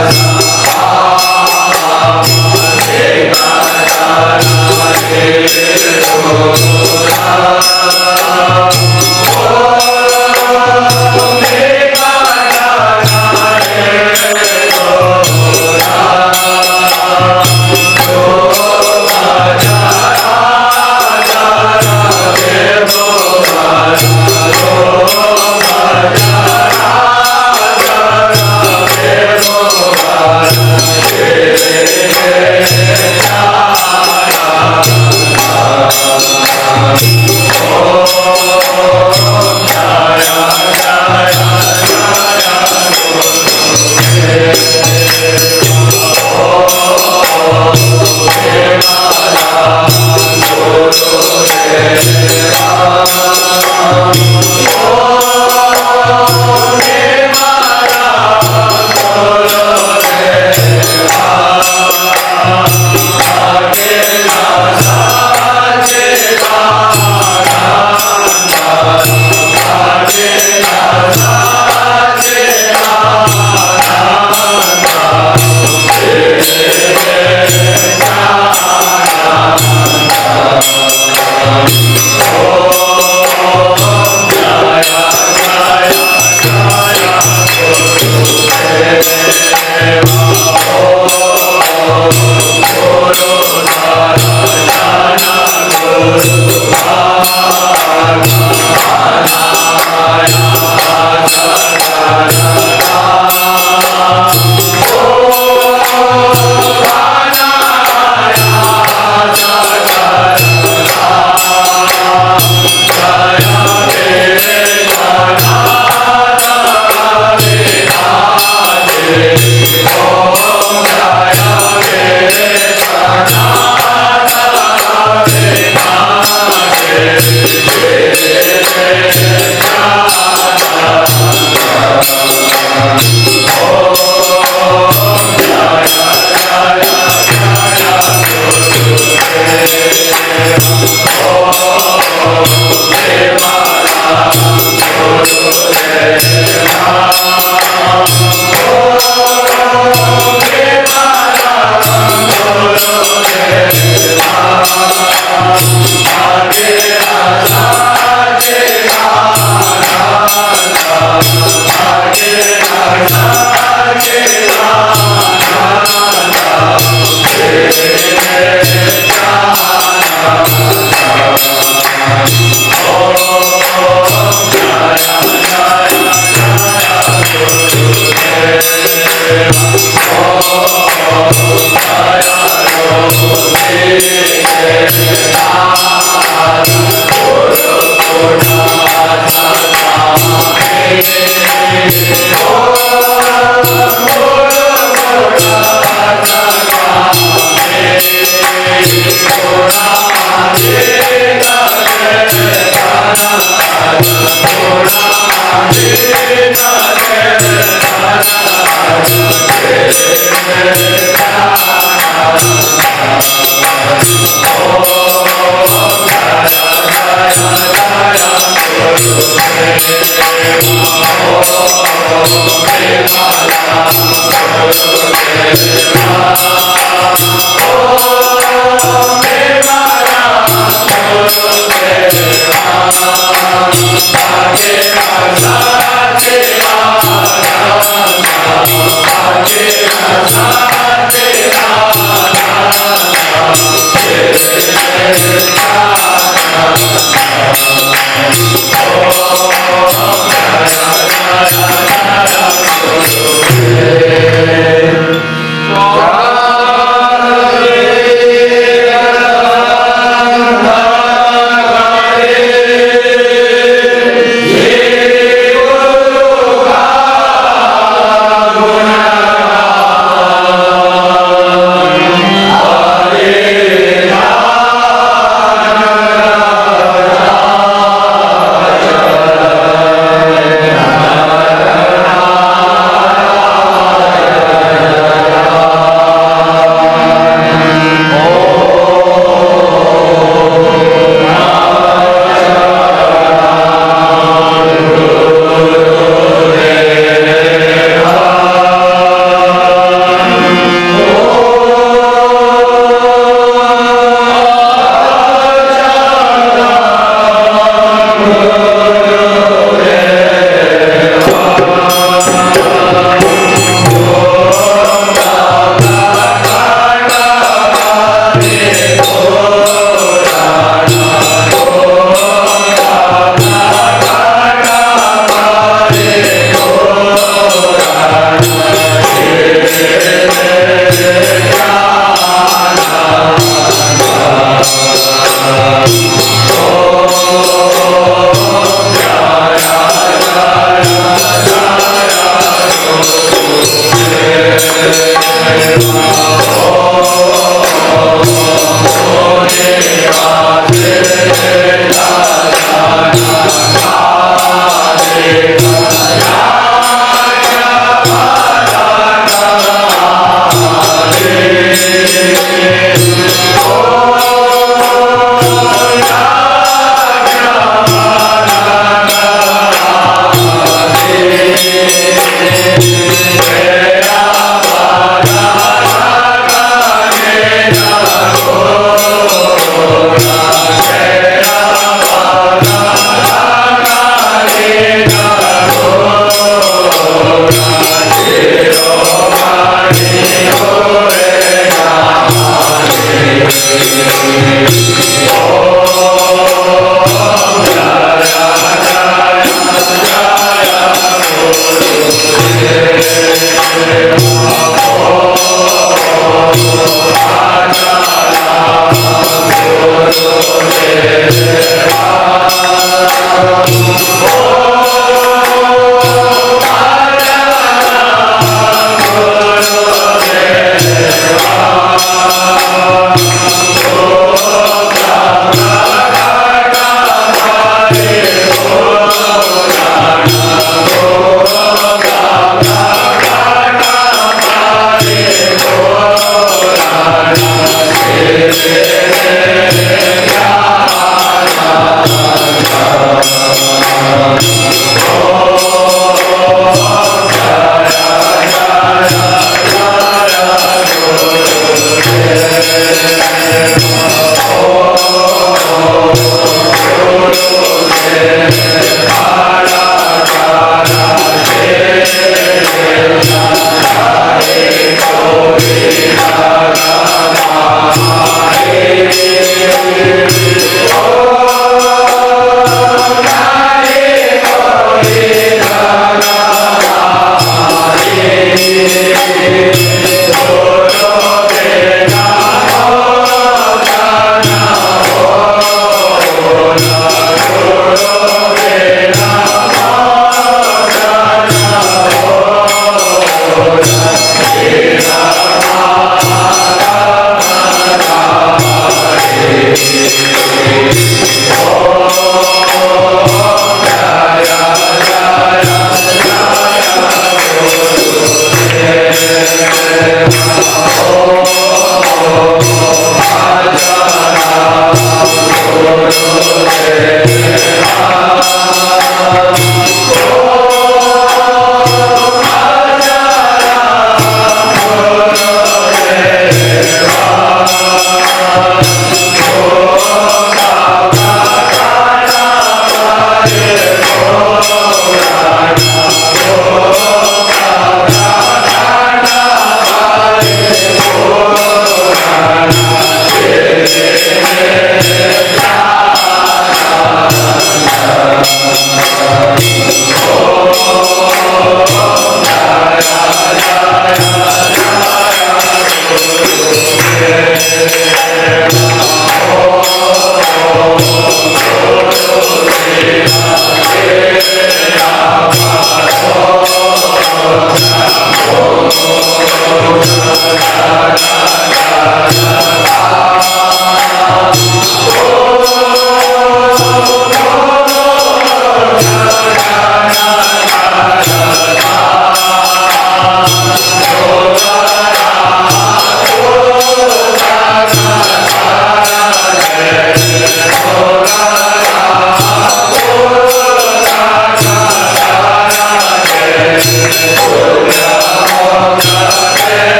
Oh, Oh Amen. Hare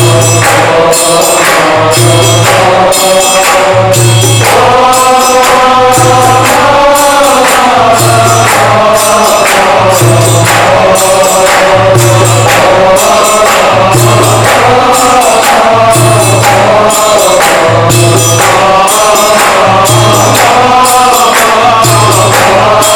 Oh,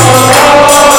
Oh, Oh,